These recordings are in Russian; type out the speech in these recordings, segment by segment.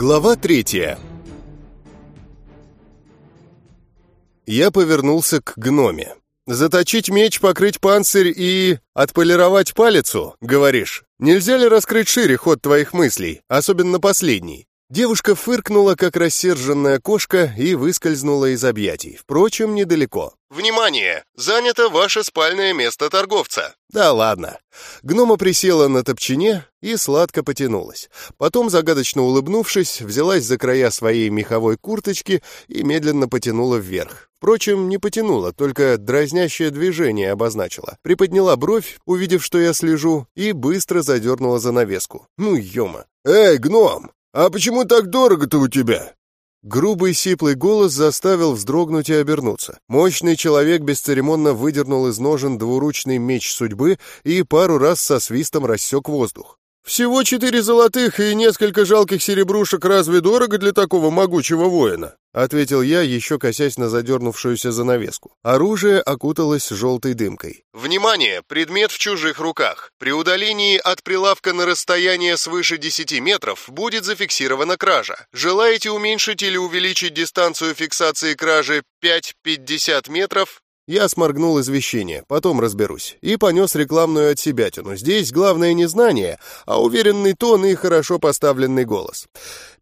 Глава третья. Я повернулся к гноме. «Заточить меч, покрыть панцирь и... отполировать палицу, говоришь? Нельзя ли раскрыть шире ход твоих мыслей, особенно последний?» Девушка фыркнула, как рассерженная кошка, и выскользнула из объятий. Впрочем, недалеко. «Внимание! Занято ваше спальное место торговца!» «Да ладно». Гнома присела на топчине и сладко потянулась. Потом, загадочно улыбнувшись, взялась за края своей меховой курточки и медленно потянула вверх. Впрочем, не потянула, только дразнящее движение обозначила. Приподняла бровь, увидев, что я слежу, и быстро задернула занавеску. «Ну, ёма!» «Эй, гном! «А почему так дорого-то у тебя?» Грубый сиплый голос заставил вздрогнуть и обернуться. Мощный человек бесцеремонно выдернул из ножен двуручный меч судьбы и пару раз со свистом рассек воздух. «Всего четыре золотых и несколько жалких серебрушек разве дорого для такого могучего воина?» — ответил я, еще косясь на задернувшуюся занавеску. Оружие окуталось желтой дымкой. «Внимание! Предмет в чужих руках. При удалении от прилавка на расстояние свыше 10 метров будет зафиксирована кража. Желаете уменьшить или увеличить дистанцию фиксации кражи 5-50 метров? Я сморгнул извещение, потом разберусь, и понес рекламную отсебятину. Здесь главное не знание, а уверенный тон и хорошо поставленный голос.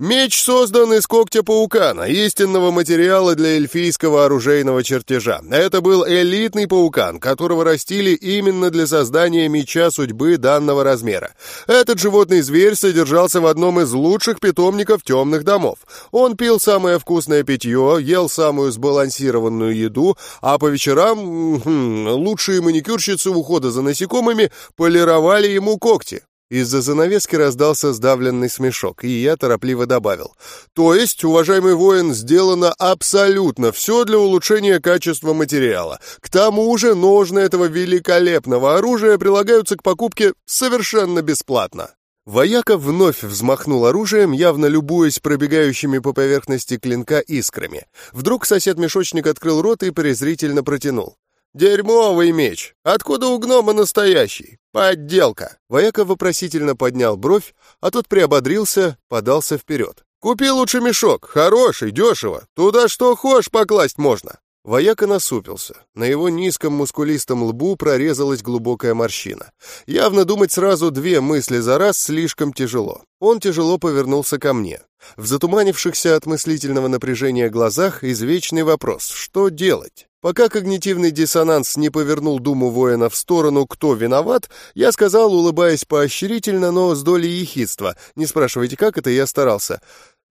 Меч создан из когтя паукана, истинного материала для эльфийского оружейного чертежа. Это был элитный паукан, которого растили именно для создания меча судьбы данного размера. Этот животный зверь содержался в одном из лучших питомников темных домов. Он пил самое вкусное питье, ел самую сбалансированную еду, а по вечерам хм, лучшие маникюрщицы ухода за насекомыми полировали ему когти. Из-за занавески раздался сдавленный смешок, и я торопливо добавил. «То есть, уважаемый воин, сделано абсолютно все для улучшения качества материала. К тому же ножны этого великолепного оружия прилагаются к покупке совершенно бесплатно». Вояка вновь взмахнул оружием, явно любуясь пробегающими по поверхности клинка искрами. Вдруг сосед-мешочник открыл рот и презрительно протянул. «Дерьмовый меч! Откуда у гнома настоящий? Подделка!» Вояка вопросительно поднял бровь, а тот приободрился, подался вперед. «Купи лучше мешок, хороший, дешево, туда что хочешь покласть можно!» Вояка насупился. На его низком мускулистом лбу прорезалась глубокая морщина. Явно думать сразу две мысли за раз слишком тяжело. Он тяжело повернулся ко мне. В затуманившихся от мыслительного напряжения глазах извечный вопрос «что делать?». Пока когнитивный диссонанс не повернул думу воина в сторону «кто виноват», я сказал, улыбаясь поощрительно, но с долей ехидства. Не спрашивайте, как это, я старался.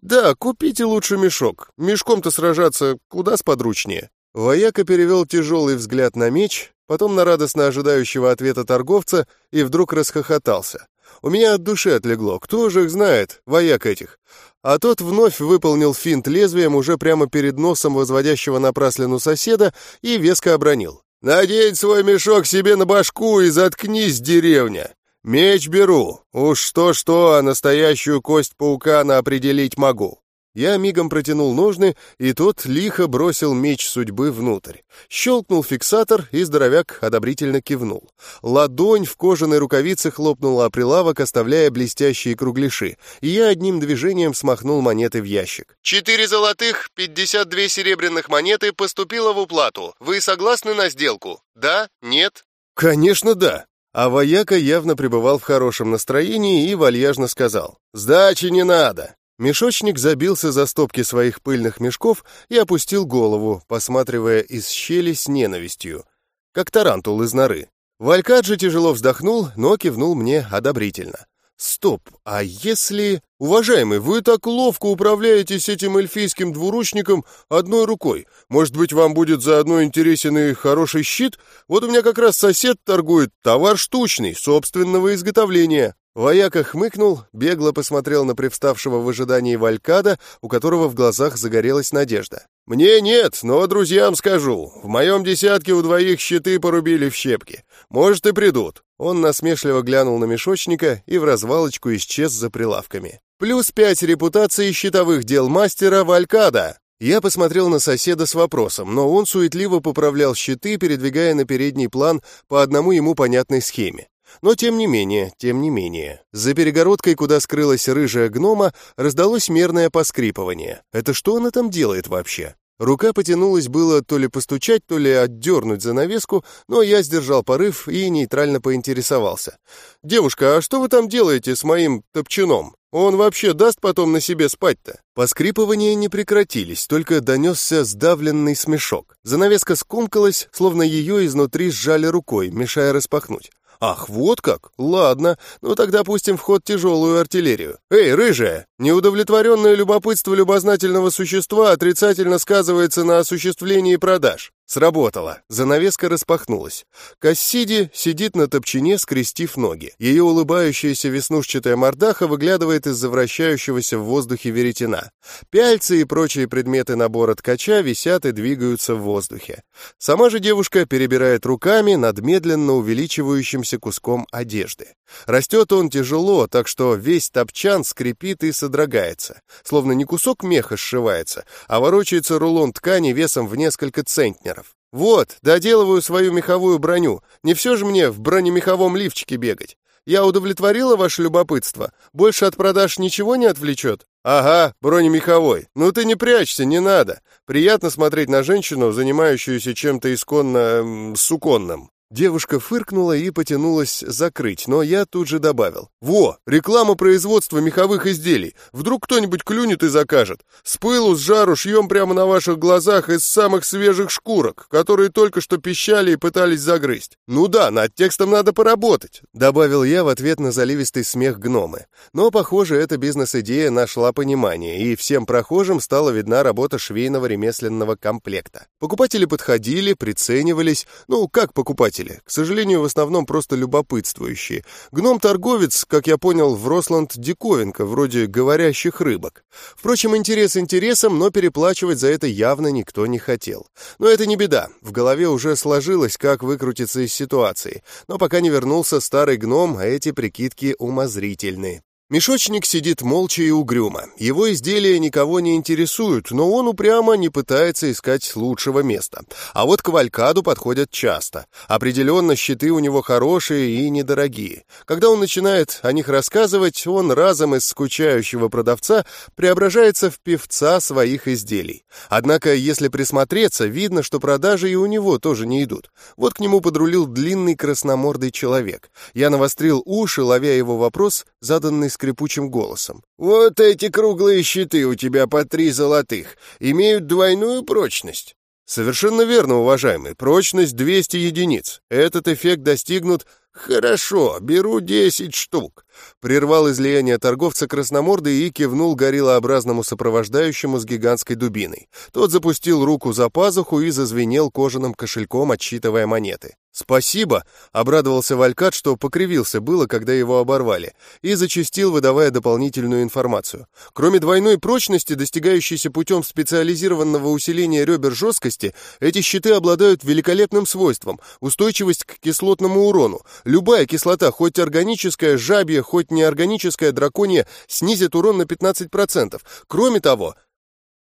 «Да, купите лучше мешок. Мешком-то сражаться куда сподручнее». Вояка перевел тяжелый взгляд на меч, потом на радостно ожидающего ответа торговца и вдруг расхохотался. У меня от души отлегло. Кто же их знает, вояк этих? А тот вновь выполнил финт лезвием уже прямо перед носом возводящего напраслину соседа и веско обронил. «Надень свой мешок себе на башку и заткнись, деревня! Меч беру. Уж что-что, а настоящую кость паукана определить могу. Я мигом протянул ножны, и тот лихо бросил меч судьбы внутрь. Щелкнул фиксатор, и здоровяк одобрительно кивнул. Ладонь в кожаной рукавице хлопнула о прилавок, оставляя блестящие кругляши, и я одним движением смахнул монеты в ящик. «Четыре золотых, пятьдесят две серебряных монеты поступило в уплату. Вы согласны на сделку? Да? Нет?» «Конечно, да!» А вояка явно пребывал в хорошем настроении и вальяжно сказал. «Сдачи не надо. Мешочник забился за стопки своих пыльных мешков и опустил голову, посматривая из щели с ненавистью, как тарантул из норы. Валькад же тяжело вздохнул, но кивнул мне одобрительно. «Стоп, а если...» «Уважаемый, вы так ловко управляетесь этим эльфийским двуручником одной рукой. Может быть, вам будет заодно интересен и хороший щит? Вот у меня как раз сосед торгует товар штучный, собственного изготовления». Вояка хмыкнул, бегло посмотрел на привставшего в ожидании Валькада, у которого в глазах загорелась надежда. «Мне нет, но друзьям скажу. В моем десятке у двоих щиты порубили в щепки. Может, и придут». Он насмешливо глянул на мешочника и вразвалочку исчез за прилавками. «Плюс пять репутаций щитовых дел мастера Валькада». Я посмотрел на соседа с вопросом, но он суетливо поправлял щиты, передвигая на передний план по одному ему понятной схеме. Но тем не менее, тем не менее. За перегородкой, куда скрылась рыжая гнома, раздалось мерное поскрипывание. Это что она там делает вообще? Рука потянулась было то ли постучать, то ли отдернуть занавеску, но я сдержал порыв и нейтрально поинтересовался. «Девушка, а что вы там делаете с моим топчаном? Он вообще даст потом на себе спать-то?» Поскрипывания не прекратились, только донесся сдавленный смешок. Занавеска скомкалась, словно ее изнутри сжали рукой, мешая распахнуть. «Ах, вот как? Ладно, ну тогда пустим в ход тяжелую артиллерию. Эй, рыжая, неудовлетворенное любопытство любознательного существа отрицательно сказывается на осуществлении продаж. Сработало. Занавеска распахнулась. Кассиди сидит на топчине, скрестив ноги. Ее улыбающаяся веснушчатая мордаха выглядывает из-за вращающегося в воздухе веретена. Пяльцы и прочие предметы набора ткача висят и двигаются в воздухе. Сама же девушка перебирает руками над медленно увеличивающимся куском одежды. Растет он тяжело, так что весь топчан скрипит и содрогается. Словно не кусок меха сшивается, а ворочается рулон ткани весом в несколько центнеров. «Вот, доделываю свою меховую броню. Не все же мне в бронемеховом лифчике бегать. Я удовлетворила ваше любопытство? Больше от продаж ничего не отвлечет?» «Ага, бронемеховой. Ну ты не прячься, не надо. Приятно смотреть на женщину, занимающуюся чем-то исконно... Эм, суконным. Девушка фыркнула и потянулась закрыть, но я тут же добавил. «Во, реклама производства меховых изделий. Вдруг кто-нибудь клюнет и закажет. С пылу, с жару шьем прямо на ваших глазах из самых свежих шкурок, которые только что пищали и пытались загрызть. Ну да, над текстом надо поработать», — добавил я в ответ на заливистый смех гномы. Но, похоже, эта бизнес-идея нашла понимание, и всем прохожим стала видна работа швейного ремесленного комплекта. Покупатели подходили, приценивались. Ну, как покупатели? Покупатели, к сожалению, в основном просто любопытствующие. Гном-торговец, как я понял, в Росланд диковинка, вроде говорящих рыбок. Впрочем, интерес интересом, но переплачивать за это явно никто не хотел. Но это не беда, в голове уже сложилось, как выкрутиться из ситуации. Но пока не вернулся старый гном, а эти прикидки умозрительны. Мешочник сидит молча и угрюмо. Его изделия никого не интересуют, но он упрямо не пытается искать лучшего места. А вот к Валькаду подходят часто. Определенно, щиты у него хорошие и недорогие. Когда он начинает о них рассказывать, он разом из скучающего продавца преображается в певца своих изделий. Однако, если присмотреться, видно, что продажи и у него тоже не идут. Вот к нему подрулил длинный красномордый человек. Я навострил уши, ловя его вопрос, заданный с скрипучим голосом. «Вот эти круглые щиты у тебя по три золотых имеют двойную прочность». «Совершенно верно, уважаемый. Прочность 200 единиц. Этот эффект достигнут «Хорошо, беру десять штук», — прервал излияние торговца красномордый и кивнул гориллообразному сопровождающему с гигантской дубиной. Тот запустил руку за пазуху и зазвенел кожаным кошельком, отсчитывая монеты. «Спасибо!» — обрадовался Валькат, что покривился было, когда его оборвали, и зачастил, выдавая дополнительную информацию. Кроме двойной прочности, достигающейся путем специализированного усиления ребер жесткости, эти щиты обладают великолепным свойством — устойчивость к кислотному урону, Любая кислота, хоть органическая, жабья, хоть неорганическая, драконья, снизит урон на 15%. Кроме того...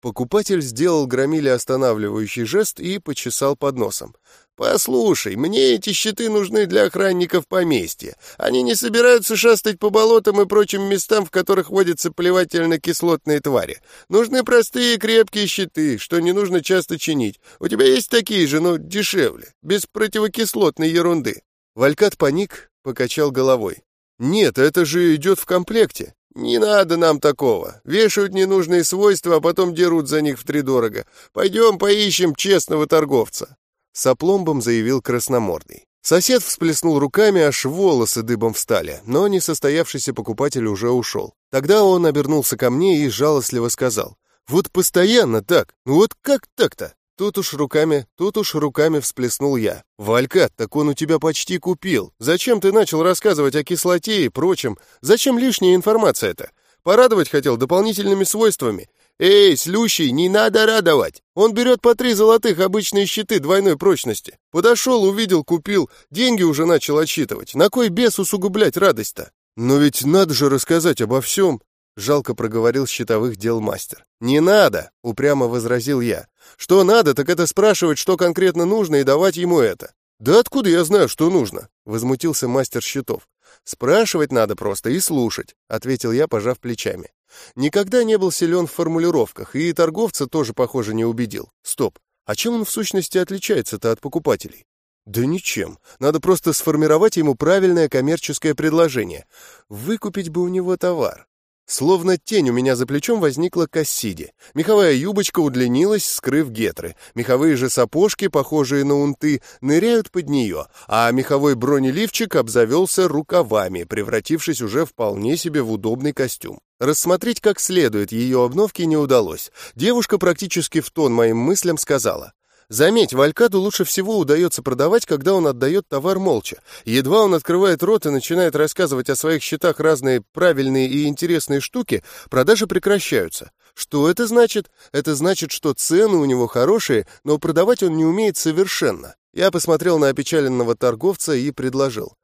Покупатель сделал громиле останавливающий жест и почесал под носом. «Послушай, мне эти щиты нужны для охранников поместья. Они не собираются шастать по болотам и прочим местам, в которых водятся плевательно-кислотные твари. Нужны простые крепкие щиты, что не нужно часто чинить. У тебя есть такие же, но дешевле, без противокислотной ерунды». Валькат паник, покачал головой. «Нет, это же идет в комплекте. Не надо нам такого. Вешают ненужные свойства, а потом дерут за них втридорого. Пойдем поищем честного торговца». С опломбом заявил красномордый. Сосед всплеснул руками, аж волосы дыбом встали, но несостоявшийся покупатель уже ушел. Тогда он обернулся ко мне и жалостливо сказал. «Вот постоянно так, ну вот как так-то? Тут уж руками, тут уж руками всплеснул я. «Валька, так он у тебя почти купил. Зачем ты начал рассказывать о кислоте и прочем? Зачем лишняя информация это? Порадовать хотел дополнительными свойствами. Эй, слющий, не надо радовать. Он берет по три золотых обычные щиты двойной прочности. Подошел, увидел, купил, деньги уже начал отсчитывать. На кой бес усугублять радость-то? Но ведь надо же рассказать обо всем. Жалко проговорил счетовых дел мастер. «Не надо!» — упрямо возразил я. «Что надо, так это спрашивать, что конкретно нужно, и давать ему это. «Да откуда я знаю, что нужно?» — возмутился мастер счетов. «Спрашивать надо просто и слушать», — ответил я, пожав плечами. Никогда не был силен в формулировках, и торговца тоже, похоже, не убедил. Стоп, а чем он в сущности отличается-то от покупателей? Да ничем. Надо просто сформировать ему правильное коммерческое предложение. Выкупить бы у него товар. Словно тень у меня за плечом возникла Кассиди. Меховая юбочка удлинилась, скрыв гетры. Меховые же сапожки, похожие на унты, ныряют под нее, а меховой бронеливчик обзавелся рукавами, превратившись уже вполне себе в удобный костюм. Рассмотреть как следует ее обновки не удалось. Девушка практически в тон моим мыслям сказала. Заметь, Валькаду лучше всего удается продавать, когда он отдает товар молча. Едва он открывает рот и начинает рассказывать о своих счетах разные правильные и интересные штуки, продажи прекращаются. Что это значит? Это значит, что цены у него хорошие, но продавать он не умеет совершенно. Я посмотрел на опечаленного торговца и предложил.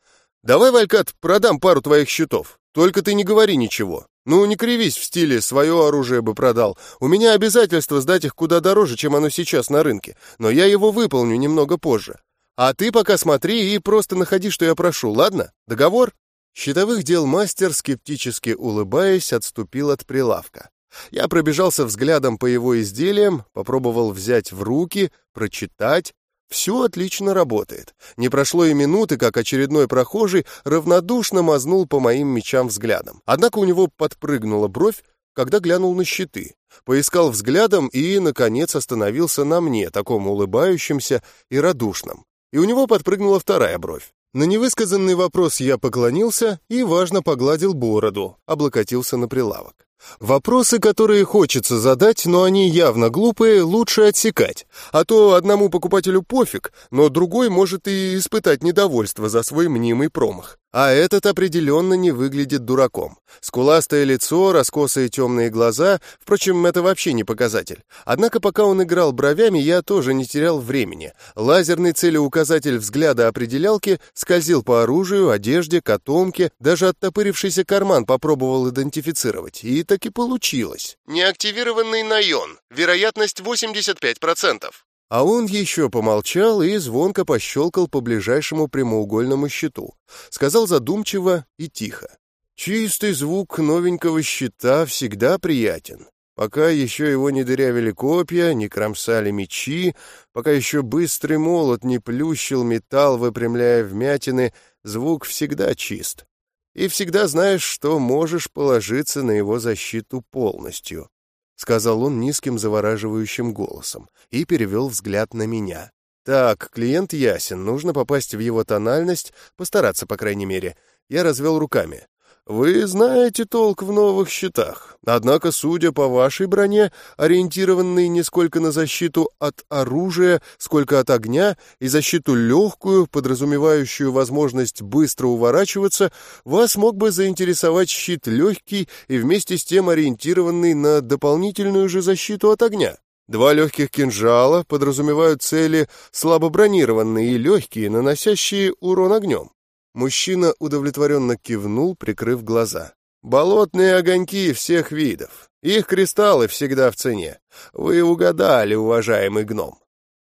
«Давай, Валькат, продам пару твоих счетов. Только ты не говори ничего. Ну, не кривись в стиле «свое оружие бы продал». У меня обязательство сдать их куда дороже, чем оно сейчас на рынке, но я его выполню немного позже. А ты пока смотри и просто находи, что я прошу, ладно? Договор?» Щитовых дел мастер, скептически улыбаясь, отступил от прилавка. Я пробежался взглядом по его изделиям, попробовал взять в руки, прочитать, все отлично работает. Не прошло и минуты, как очередной прохожий равнодушно мазнул по моим мечам взглядом. Однако у него подпрыгнула бровь, когда глянул на щиты. Поискал взглядом и, наконец, остановился на мне, таком улыбающемся и радушном. И у него подпрыгнула вторая бровь. На невысказанный вопрос я поклонился и, важно, погладил бороду, облокотился на прилавок. Вопросы, которые хочется задать, но они явно глупые, лучше отсекать. А то одному покупателю пофиг, но другой может и испытать недовольство за свой мнимый промах. А этот определенно не выглядит дураком. Скуластое лицо, раскосые темные глаза, впрочем, это вообще не показатель. Однако пока он играл бровями, я тоже не терял времени. Лазерный целеуказатель взгляда определялки скользил по оружию, одежде, котомке, даже оттопырившийся карман попробовал идентифицировать. И таки получилось. Неактивированный наен. Вероятность 85%. А он еще помолчал и звонко пощелкал по ближайшему прямоугольному щиту. Сказал задумчиво и тихо. «Чистый звук новенького щита всегда приятен. Пока еще его не дырявили копья, не кромсали мечи, пока еще быстрый молот не плющил металл, выпрямляя вмятины, звук всегда чист. И всегда знаешь, что можешь положиться на его защиту полностью. — сказал он низким завораживающим голосом и перевел взгляд на меня. «Так, клиент ясен, нужно попасть в его тональность, постараться, по крайней мере». Я развел руками. Вы знаете толк в новых щитах. Однако, судя по вашей броне, ориентированной не сколько на защиту от оружия, сколько от огня, и защиту легкую, подразумевающую возможность быстро уворачиваться, вас мог бы заинтересовать щит легкий и вместе с тем ориентированный на дополнительную же защиту от огня. Два легких кинжала подразумевают цели слабо бронированные и легкие, наносящие урон огнем. Мужчина удовлетворенно кивнул, прикрыв глаза. «Болотные огоньки всех видов. Их кристаллы всегда в цене. Вы угадали, уважаемый гном».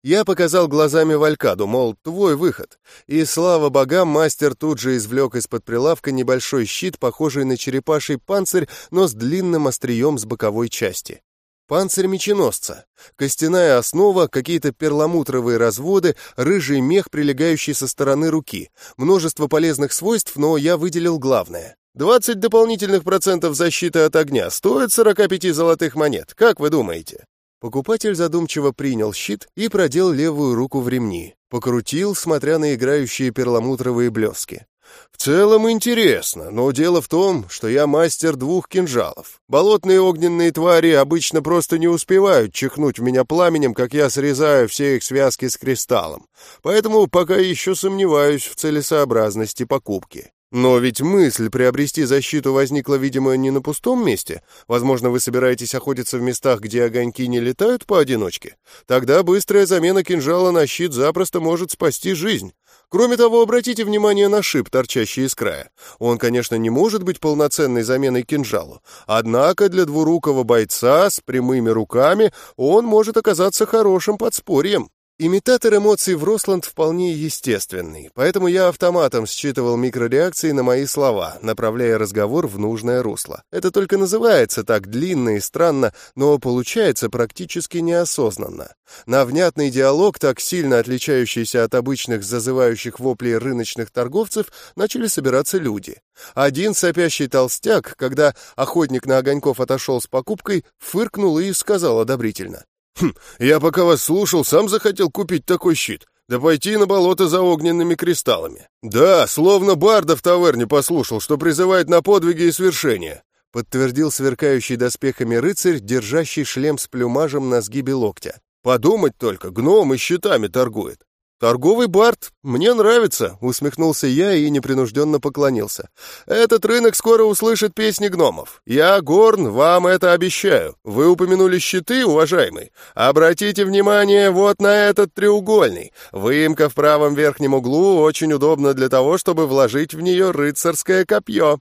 Я показал глазами Валькаду, мол, твой выход. И, слава богам, мастер тут же извлек из-под прилавка небольшой щит, похожий на черепаший панцирь, но с длинным острием с боковой части. Панцирь меченосца. Костяная основа, какие-то перламутровые разводы, рыжий мех, прилегающий со стороны руки. Множество полезных свойств, но я выделил главное. 20 дополнительных процентов защиты от огня стоит 45 золотых монет. Как вы думаете? Покупатель задумчиво принял щит и продел левую руку в ремни. Покрутил, смотря на играющие перламутровые блески. В целом интересно, но дело в том, что я мастер двух кинжалов. Болотные огненные твари обычно просто не успевают чихнуть в меня пламенем, как я срезаю все их связки с кристаллом. Поэтому пока еще сомневаюсь в целесообразности покупки. Но ведь мысль приобрести защиту возникла, видимо, не на пустом месте. Возможно, вы собираетесь охотиться в местах, где огоньки не летают поодиночке. Тогда быстрая замена кинжала на щит запросто может спасти жизнь. Кроме того, обратите внимание на шип, торчащий из края. Он, конечно, не может быть полноценной заменой кинжалу, однако для двурукого бойца с прямыми руками он может оказаться хорошим подспорьем. Имитатор эмоций в Росланд вполне естественный, поэтому я автоматом считывал микрореакции на мои слова, направляя разговор в нужное русло. Это только называется так длинно и странно, но получается практически неосознанно. На внятный диалог, так сильно отличающийся от обычных зазывающих воплей рыночных торговцев, начали собираться люди. Один сопящий толстяк, когда охотник на огоньков отошел с покупкой, фыркнул и сказал одобрительно. «Хм, я пока вас слушал, сам захотел купить такой щит. Да пойти на болото за огненными кристаллами. Да, словно барда в таверне послушал, что призывает на подвиги и свершения», подтвердил сверкающий доспехами рыцарь, держащий шлем с плюмажем на сгибе локтя. «Подумать только, гном и щитами торгует. «Торговый Барт, мне нравится», — усмехнулся я и непринужденно поклонился. «Этот рынок скоро услышит песни гномов. Я, Горн, вам это обещаю. Вы упомянули щиты, уважаемый. Обратите внимание вот на этот треугольный. Выемка в правом верхнем углу очень удобна для того, чтобы вложить в нее рыцарское копье.